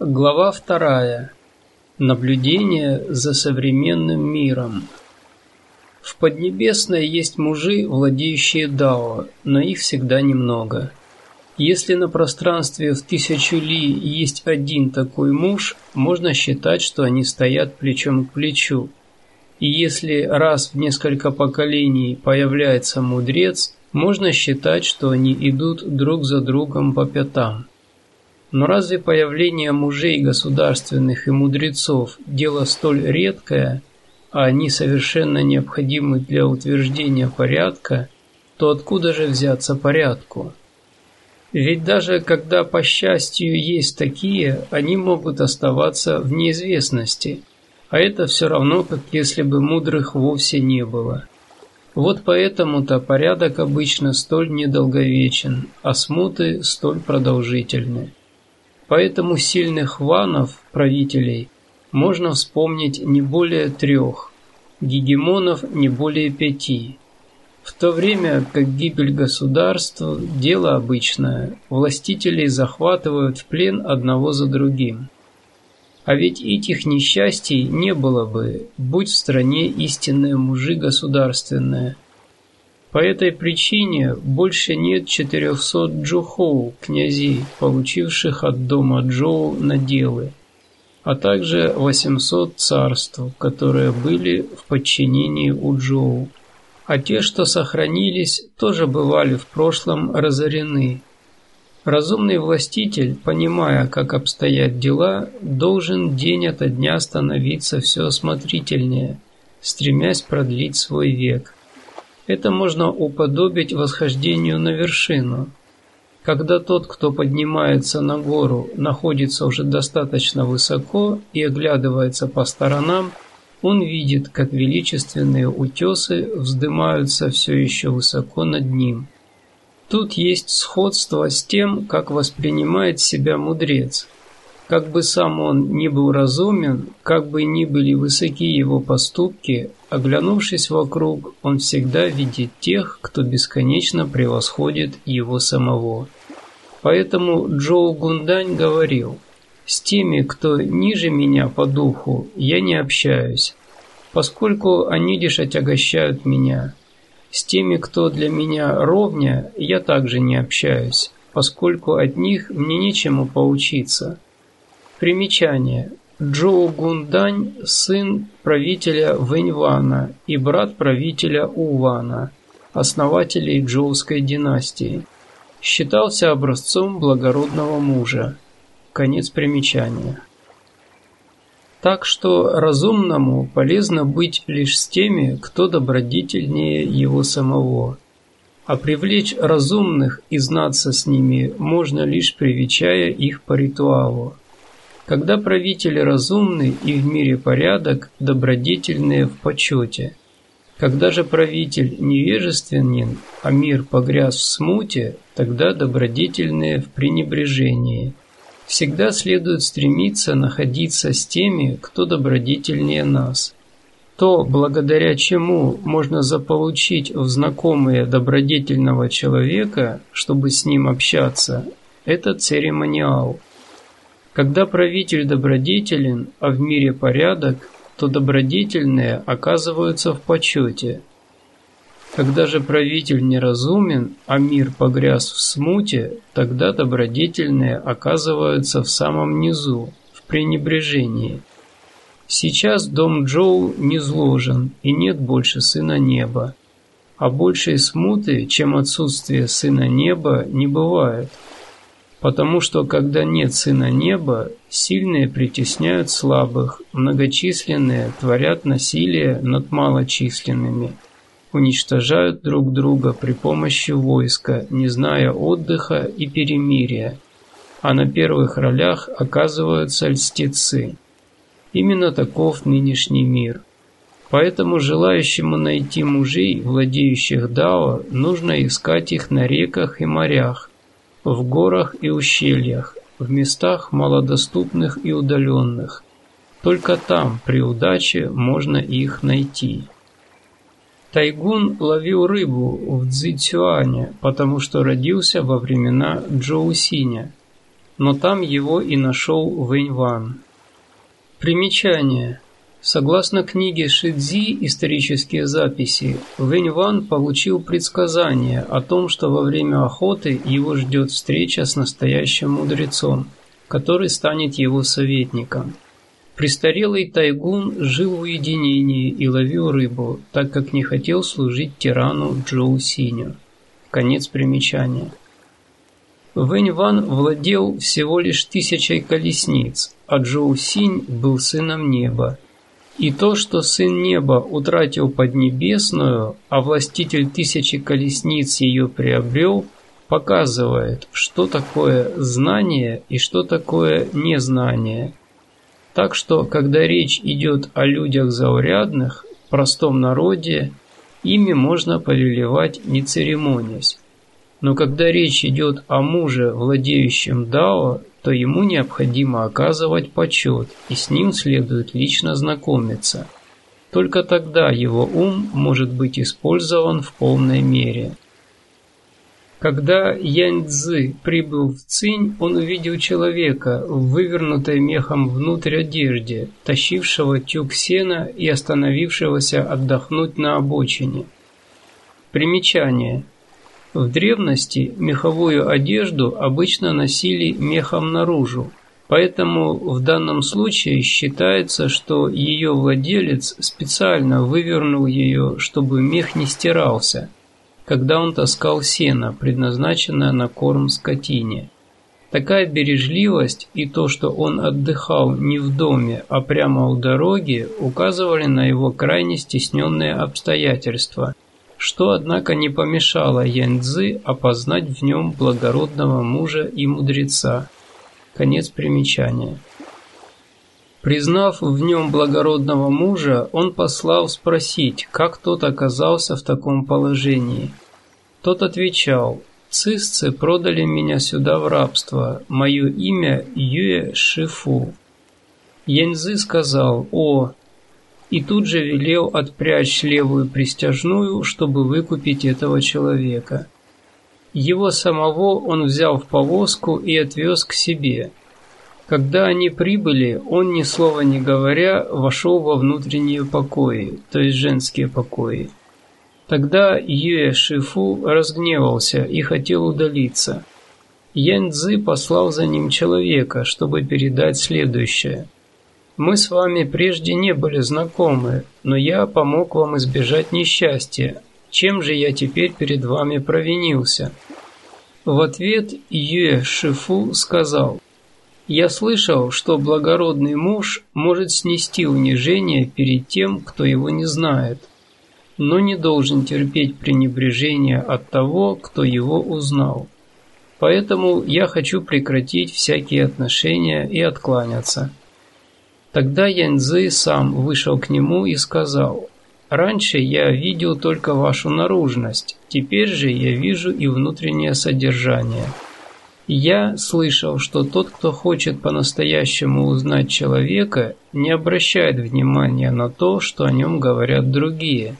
Глава вторая. Наблюдение за современным миром. В Поднебесной есть мужи, владеющие Дао, но их всегда немного. Если на пространстве в тысячу ли есть один такой муж, можно считать, что они стоят плечом к плечу. И если раз в несколько поколений появляется мудрец, можно считать, что они идут друг за другом по пятам. Но разве появление мужей государственных и мудрецов – дело столь редкое, а они совершенно необходимы для утверждения порядка, то откуда же взяться порядку? Ведь даже когда, по счастью, есть такие, они могут оставаться в неизвестности, а это все равно, как если бы мудрых вовсе не было. Вот поэтому-то порядок обычно столь недолговечен, а смуты столь продолжительны. Поэтому сильных ванов, правителей, можно вспомнить не более трех, гегемонов не более пяти. В то время как гибель государств – дело обычное, властителей захватывают в плен одного за другим. А ведь этих несчастий не было бы, будь в стране истинные мужи государственные – по этой причине больше нет 400 джухоу, князей, получивших от дома Джоу наделы, а также 800 царств, которые были в подчинении у Джоу. А те, что сохранились, тоже бывали в прошлом разорены. Разумный властитель, понимая, как обстоят дела, должен день ото дня становиться все осмотрительнее, стремясь продлить свой век. Это можно уподобить восхождению на вершину. Когда тот, кто поднимается на гору, находится уже достаточно высоко и оглядывается по сторонам, он видит, как величественные утесы вздымаются все еще высоко над ним. Тут есть сходство с тем, как воспринимает себя мудрец – как бы сам он ни был разумен, как бы ни были высоки его поступки, оглянувшись вокруг, он всегда видит тех, кто бесконечно превосходит его самого. Поэтому Джоу Гундань говорил, «С теми, кто ниже меня по духу, я не общаюсь, поскольку они лишь отягощают меня. С теми, кто для меня ровня, я также не общаюсь, поскольку от них мне нечему поучиться». Примечание. Джоу Гундань – сын правителя Вэньвана и брат правителя Увана, основателей Джоуской династии. Считался образцом благородного мужа. Конец примечания. Так что разумному полезно быть лишь с теми, кто добродетельнее его самого. А привлечь разумных и знаться с ними можно лишь привечая их по ритуалу. Когда правители разумны и в мире порядок, добродетельные в почете. Когда же правитель невежественен, а мир погряз в смуте, тогда добродетельные в пренебрежении. Всегда следует стремиться находиться с теми, кто добродетельнее нас. То, благодаря чему можно заполучить в знакомые добродетельного человека, чтобы с ним общаться, это церемониал – когда правитель добродетелен, а в мире порядок, то добродетельные оказываются в почете. Когда же правитель неразумен, а мир погряз в смуте, тогда добродетельные оказываются в самом низу, в пренебрежении. Сейчас дом Джоу не зложен и нет больше Сына Неба. А большей смуты, чем отсутствие Сына Неба, не бывает – Потому что когда нет Сына Неба, сильные притесняют слабых, многочисленные творят насилие над малочисленными, уничтожают друг друга при помощи войска, не зная отдыха и перемирия, а на первых ролях оказываются льстецы. Именно таков нынешний мир. Поэтому желающему найти мужей, владеющих Дао, нужно искать их на реках и морях, в горах и ущельях, в местах малодоступных и удаленных. Только там, при удаче, можно их найти. Тайгун ловил рыбу в Цзицюане, потому что родился во времена Джоусиня. но там его и нашел Вэнь Ван. Примечание. Согласно книге Шидзи «Исторические записи», Вэнь Ван получил предсказание о том, что во время охоты его ждет встреча с настоящим мудрецом, который станет его советником. Престарелый тайгун жил в уединении и ловил рыбу, так как не хотел служить тирану Джоу Синю. Конец примечания. Вэнь Ван владел всего лишь тысячей колесниц, а Джоу Синь был сыном неба. И то, что сын неба утратил Поднебесную, а властитель тысячи колесниц ее приобрел, показывает, что такое знание и что такое незнание – так что, когда речь идет о людях заурядных, простом народе, ими можно повелевать не церемонясь. Но когда речь идет о муже, владеющем Дао, то ему необходимо оказывать почет, и с ним следует лично знакомиться. Только тогда его ум может быть использован в полной мере. Когда Янь Цзы прибыл в Цинь, он увидел человека в вывернутой мехом внутрь одежде, тащившего тюк сена и остановившегося отдохнуть на обочине. Примечание. В древности меховую одежду обычно носили мехом наружу, поэтому в данном случае считается, что ее владелец специально вывернул ее, чтобы мех не стирался – когда он таскал сено, предназначенное на корм скотине. Такая бережливость и то, что он отдыхал не в доме, а прямо у дороги, указывали на его крайне стесненные обстоятельства, что, однако, не помешало Яньцзы опознать в нем благородного мужа и мудреца. Конец примечания. Признав в нем благородного мужа, он послал спросить, как тот оказался в таком положении. Тот отвечал, «Цисцы продали меня сюда в рабство, мое имя Юэ Шифу». Яньзы сказал, «О!» И тут же велел отпрячь левую пристяжную, чтобы выкупить этого человека. Его самого он взял в повозку и отвез к себе – когда они прибыли, он, ни слова не говоря, вошел во внутренние покои, то есть женские покои. Тогда Юэ Шифу разгневался и хотел удалиться. Ян Цзы послал за ним человека, чтобы передать следующее. «Мы с вами прежде не были знакомы, но я помог вам избежать несчастья. Чем же я теперь перед вами провинился?» В ответ Юэ Шифу сказал – я слышал, что благородный муж может снести унижение перед тем, кто его не знает, но не должен терпеть пренебрежение от того, кто его узнал. Поэтому я хочу прекратить всякие отношения и откланяться. Тогда Яньцзы сам вышел к нему и сказал, «Раньше я видел только вашу наружность, теперь же я вижу и внутреннее содержание». Я слышал, что тот, кто хочет по-настоящему узнать человека, не обращает внимания на то, что о нем говорят другие.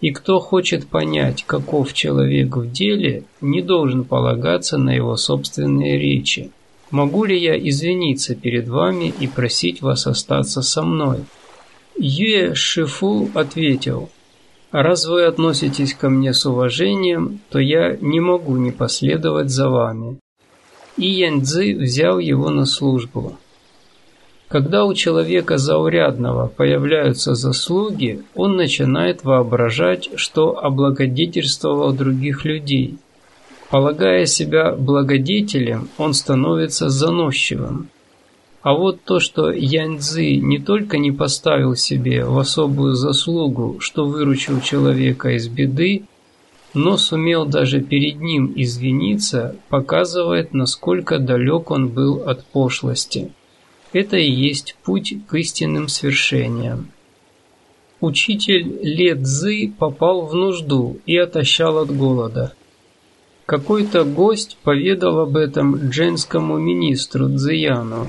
И кто хочет понять, каков человек в деле, не должен полагаться на его собственные речи. Могу ли я извиниться перед вами и просить вас остаться со мной? Юэ Шифу ответил, «Раз вы относитесь ко мне с уважением, то я не могу не последовать за вами и Яньцзы взял его на службу. Когда у человека заурядного появляются заслуги, он начинает воображать, что облагодетельствовал других людей. Полагая себя благодетелем, он становится заносчивым. А вот то, что Яньцзы не только не поставил себе в особую заслугу, что выручил человека из беды, но сумел даже перед ним извиниться, показывает, насколько далек он был от пошлости. Это и есть путь к истинным свершениям. Учитель Ле Цзы попал в нужду и отощал от голода. Какой-то гость поведал об этом дженскому министру Цзияну.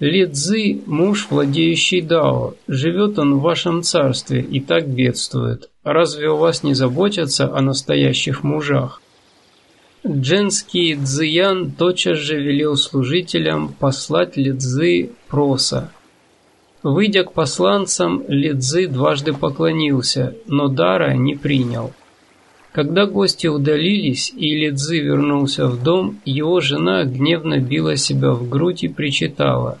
Ле Цзы – муж, владеющий Дао. Живет он в вашем царстве и так бедствует. Разве у вас не заботятся о настоящих мужах? Дженский Цзиян тотчас же велел служителям послать Лидзы проса. Выйдя к посланцам, Лидзы дважды поклонился, но дара не принял. Когда гости удалились и Лидзы вернулся в дом, его жена гневно била себя в грудь и причитала.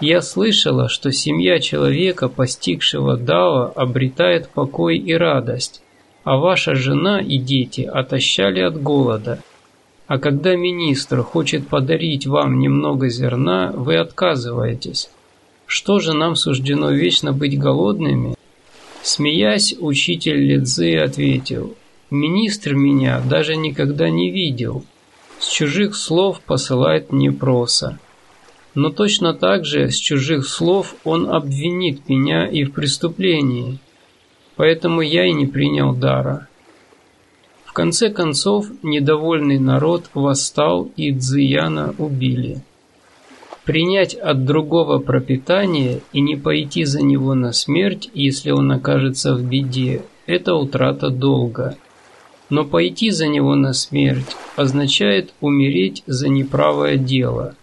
«Я слышала, что семья человека, постигшего Дао, обретает покой и радость, а ваша жена и дети отощали от голода. А когда министр хочет подарить вам немного зерна, вы отказываетесь. Что же нам суждено вечно быть голодными? Смеясь, учитель Лидзы ответил, «Министр меня даже никогда не видел. С чужих слов посылает мне проса. Но точно так же с чужих слов он обвинит меня и в преступлении. Поэтому я и не принял дара». В конце концов, недовольный народ восстал и Цзияна убили. Принять от другого пропитание и не пойти за него на смерть, если он окажется в беде, это утрата долга. Но пойти за него на смерть означает умереть за неправое дело.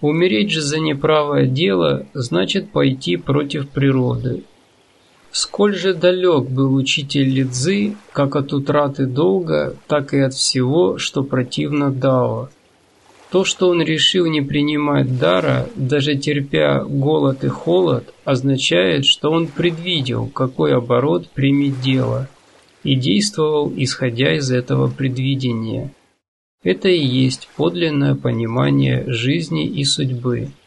Умереть же за неправое дело значит пойти против природы. Сколь же далек был учитель Лидзы как от утраты долга, так и от всего, что противно Дао. То, что он решил не принимать дара, даже терпя голод и холод, означает, что он предвидел, какой оборот примет дело, и действовал, исходя из этого предвидения. Это и есть подлинное понимание жизни и судьбы –